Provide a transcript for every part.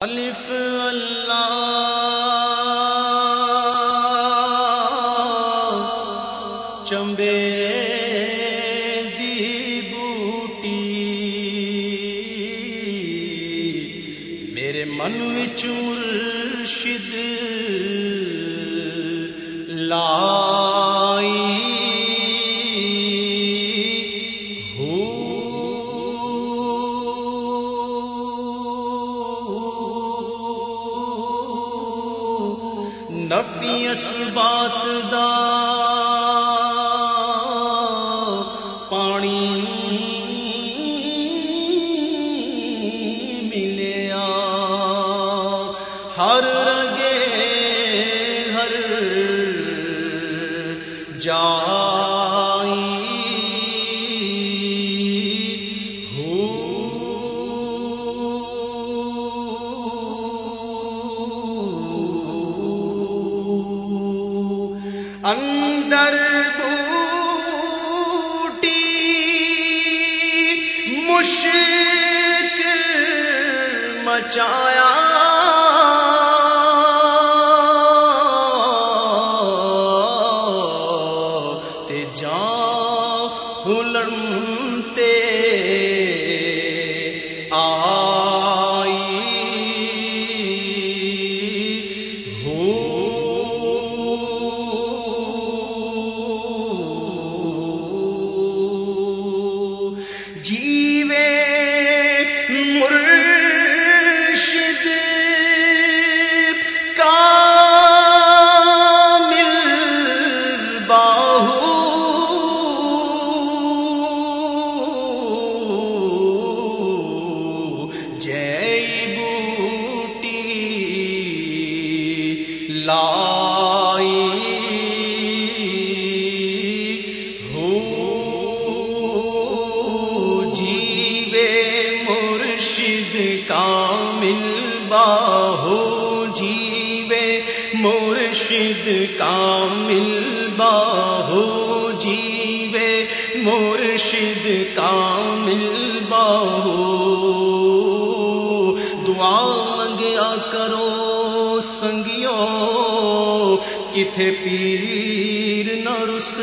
الف اللہ جذبات بچایا مرشد کامل باہو۔ دعا منگیا کرو سنگیو کتھے پیر نہ رس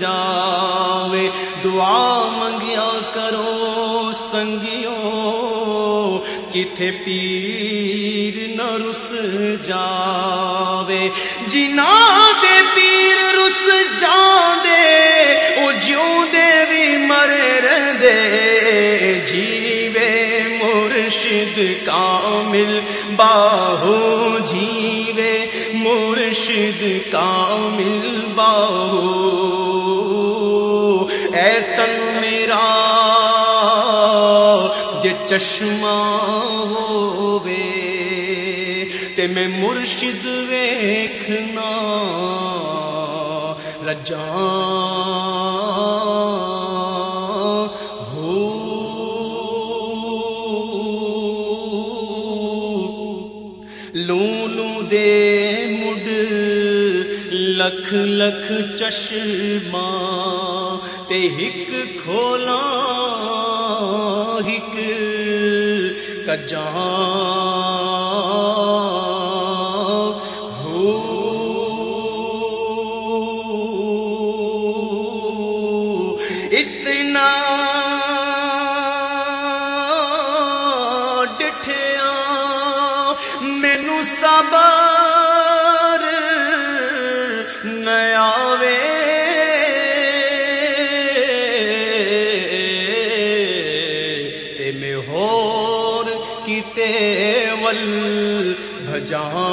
جاوے۔ دعا منگیا کرو سنگیو کتھے پیر نہ رس جاوے۔ جنا دے پیر رس جاندے، او جیوں مرشد کامل باہو جیوے، مرشد کامل باہو۔ اے تن میرا جے چشمہ ہووے۔ تے میں مرشد ویکھنا۔ رجاں لکھ لکھ چشمہ تے ہک کھولا ہک کجاں ہور کی ول ہو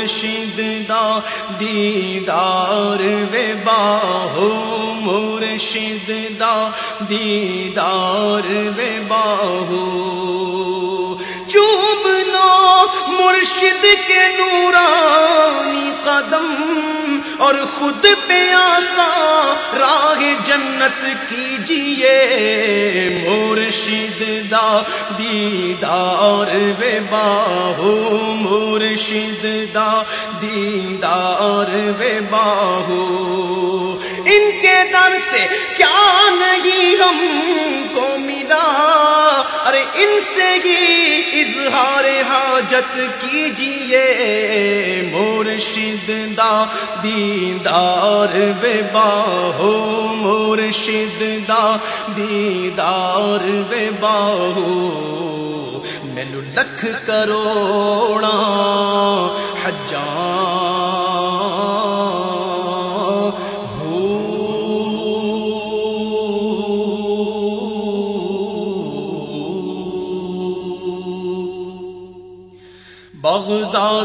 مرشد دا دیدار وے باہو، مرشد دا دیدار وے باہو۔ چوبنا مرشد کے نورانی قدم۔ اور خود پہ آسا، راہ جنت کیجیے مرشد دا دیدار وے باہو، مرشد دا دیدار وے باہو۔ ان کے در سے کیا نہیں ہم کو ملا ارے ان سے ہی اظہار حاجت کیجیے مرشد دا دیدار وے باہو مرشد دا دیدار وے باہو مینو لکھ کروڑا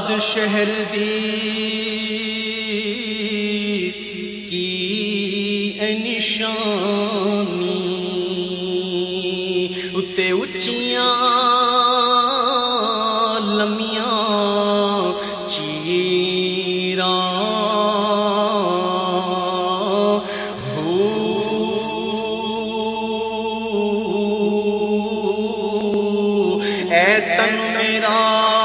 بغداد شہر دی نشانی اتے اچیاں لمیاں چیرا اے تن میرا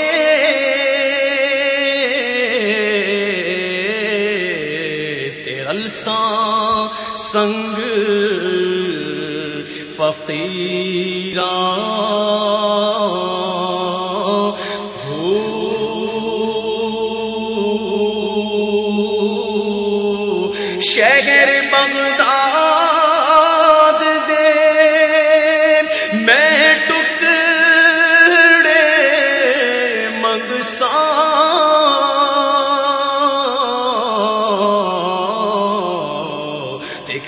سنگ فقیران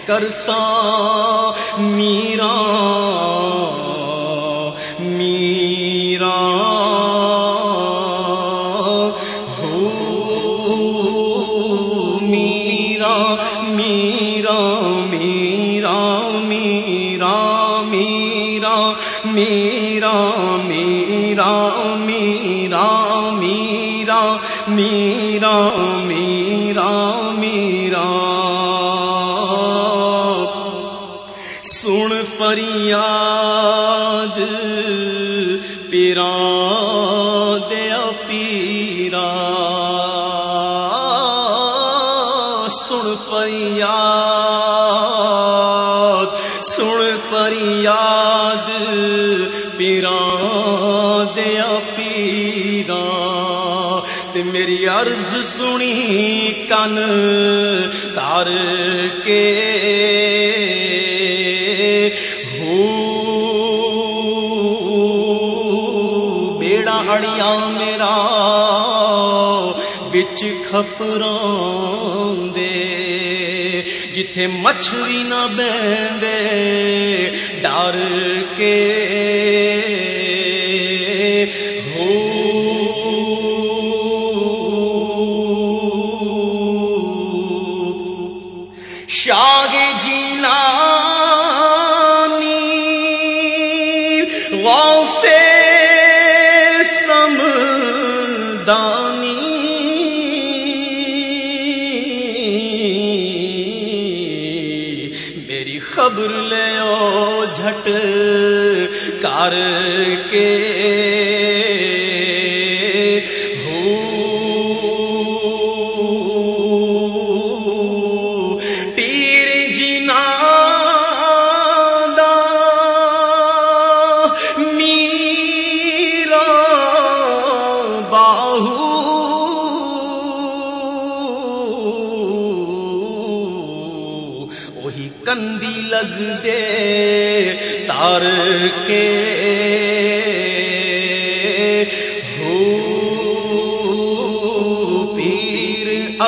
کرساں میرا میرا فریاد پیرا دیا پیرا سن فریاد سن فریاد پیرا دیا پیرا تے میری عرض سنی کن، تار کے بچ خپراں جتھے مچھلی نہ بیندے ڈر کے خبر لے او جھٹ کر کے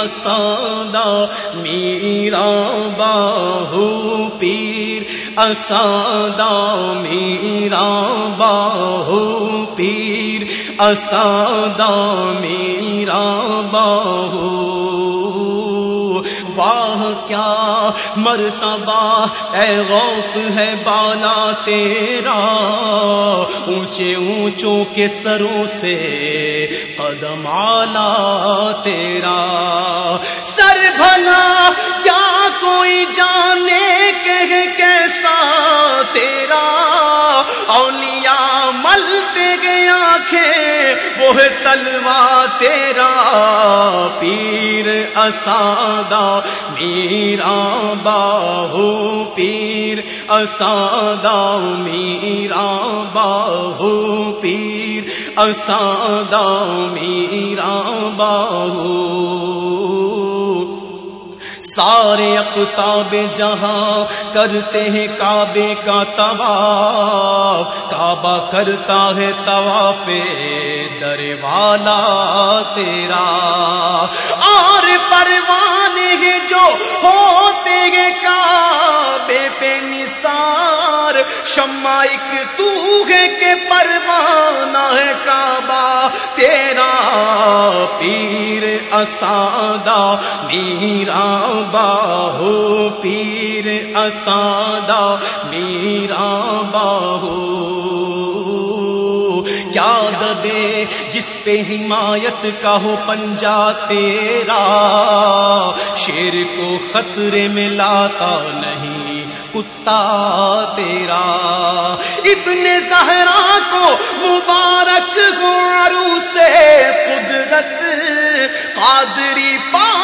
اسادہ میرا باہو پیر اسادہ میرا باہو پیر اسادہ میرا باہو۔ واہ کیا مرتبہ؟ اے غوف ہے بالا تیرا، اونچے اونچوں کے سروں سے قدم آلہ تیرا۔ سر بھلا وہ تلوا تیرا، پیر اسادا میرا باہو پیر اسادا میرا باہو پیر اسادا میرا باہو۔ سارے اقتاب جہاں کرتے ہیں کعبے کا طواف کعبہ کرتا ہے پہ در والا تیرا۔ اور پروانے ہیں جو ہوتے ہیں کعبے پہ نثار۔ شمائک تو ہے کہ پروانہ ہے کعبہ۔ تیرا پیر اسادا میرا باہو پیر اسادا میرا باہو دے جس پہ حمایت کا ہو پنجا تیرا۔ شیر کو خطرے میں لاتا نہیں، کتا تیرا۔ ابن زہرا کو مبارک گارو سے قدرت، قادری پا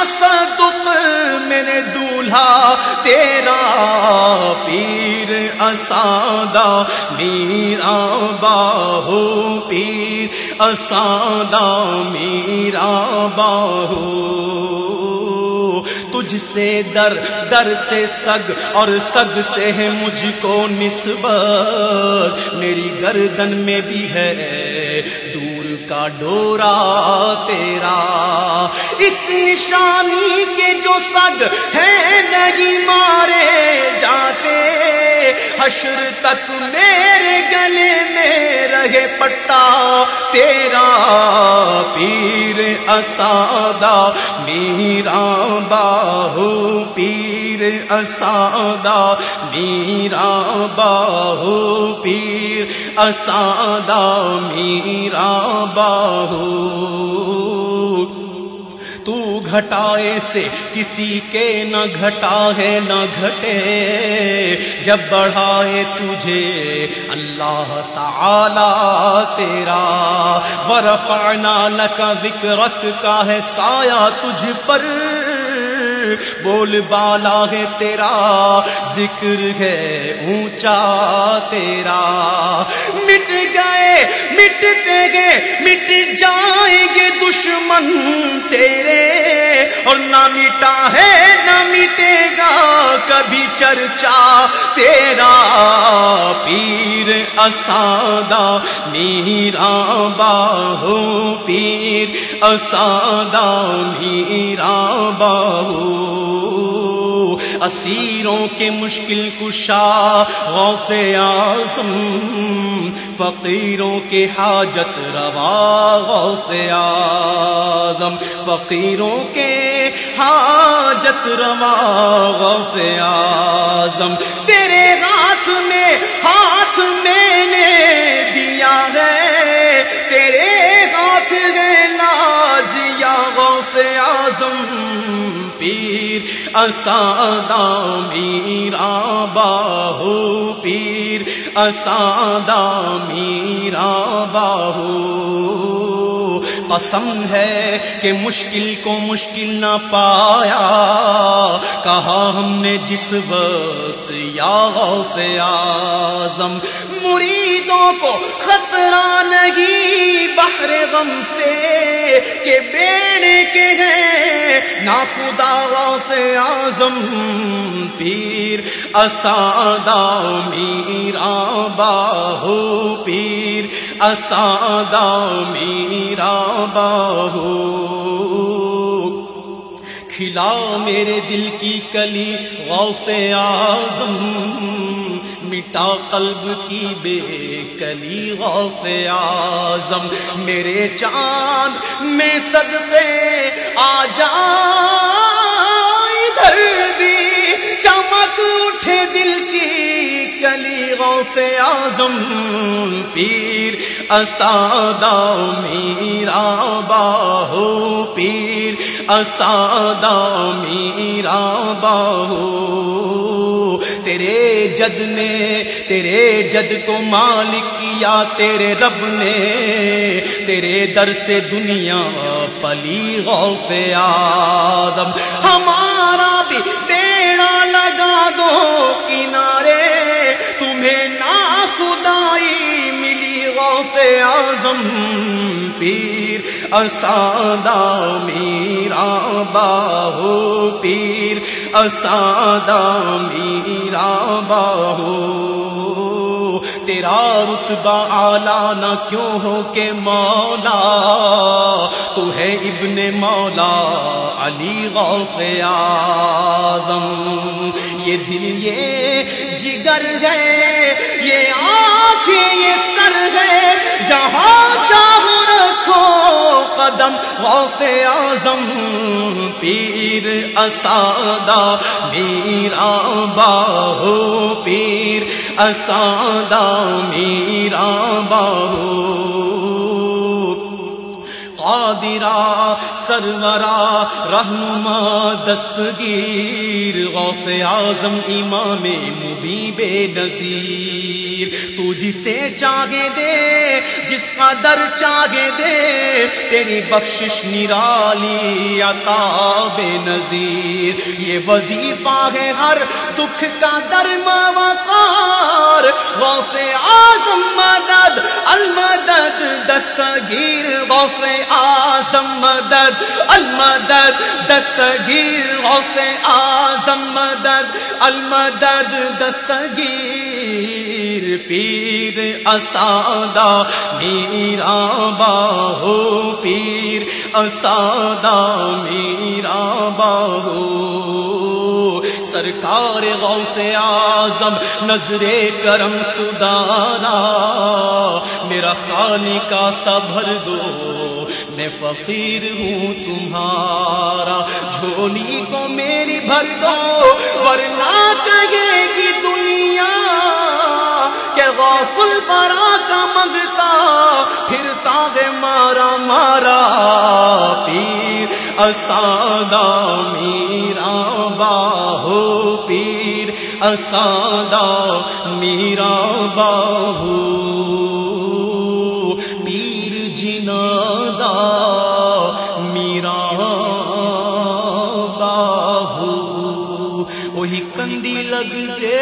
تصدق میرے دولہا، تیرا پیر اسادا میرا باہو پیر اسادا میرا باہو۔ تجھ سے در در سے سگ، اور سگ سے ہے مجھ کو نسبت۔ میری گردن میں بھی ہے کا ڈورا تیرا۔ اس نشانی کے جو سگ ہے نہیں مارے جاتے، حشر تک میرے گلے میں رہے پٹا۔ تیرا پیر اسادا میرا باہو پیر اسادا میرا باہو پیر اسادا میرا باہو تو گھٹائے سے کسی کے نہ گھٹا ہے نہ گھٹے۔ جب بڑھائے تجھے اللہ تعالی تیرا۔ برفعنا لکا ذکرک کا ہے سایہ تجھ پر۔ بول بالا ہے تیرا، ذکر ہے اونچا تیرا۔ مٹ گئے، مٹتے گئے، مٹ جائیں گے دشمن تیرے۔ اور نہ مٹا ہے چرچا تیرا پیر اسادہ میرا باہو پیر اسادہ میرا باہو اسیروں کے مشکل کشا، غوث اعظم، فقیروں کے حاجت روا، غوث اعظم، فقیروں کے حاجت روا، غوث اعظم، تیرے ہاتھ میں پیر میرا باہو پیر اسادا میرا باہو۔ قسم ہے کہ مشکل کو مشکل نہ پایا۔ کہا ہم نے جس وقت یا غوث اعظم مریدوں کو خطرہ نہیں، بحر غم سے کہ بیڑے کے ہیں نا خدا سے آزم پیر، اسادہ میرا باہو پیر، اسادہ میرا باہو کھلا میرے دل کی کلی غوف آزم مٹا قلب کی بے کلی غوف آزم میرے چاند میں صدقے آ جا، ادھر بھی چمک اٹھے دل کی کلی غوف آزم پیر، اسادہ میرا باہو پیر، اسادہ میرا باہو تیرے جد نے، تیرے جد کو مالک کیا، تیرے رب نے۔ تیرے در سے دنیا پلی غوف آدم۔ ہمارا بھی بیڑا لگا دو کنارے۔ تمہیں نا خدائی ملی غوف آزم۔ پیر اسادہ میرا باہو پیر اسادہ میرا باہو تیرا رتبہ آلہ نہ کیوں ہو کہ مولا؟ تو ہے ابن مولا علی غوف آدم یہ دل یہ جگر گئے یہ آنکھیں یہ جہاں چاہو رکھو قدم غوث اعظم پیر اسادہ میرا باہو پیر اسادہ میرا باہو قادرا سرورا، رہنما، دستگیر، غوث اعظم، امام مبی بے نظیر تو جسے چاہے دے، جس کا در چاہے دے، تیری بخشش نرالی عطا بے نظیر یہ وظیفہ ہے ہر دکھ کا درما وقار غوث اعظم مدد، المدد، دستگیر غوث آزم مدد. المدد، دستگیر غوث آزم مدد. المدد، دستگیر پیر اسادہ. میرا باہو پیر اسادہ. میرا باہو سرکار غوث آزم نظر کرم خدا میرا خالی کا سبھر دو، میں فقیر ہوں تمہارا۔ جھولی کو میری بھر دو، ورنہ کہے گی دنیا کہ غافل پر کا مگتا پھر تاغ مارا مارا پیر اسادہ میرا باہو پیر اسادہ میرا باہو وہی کندی لگ کے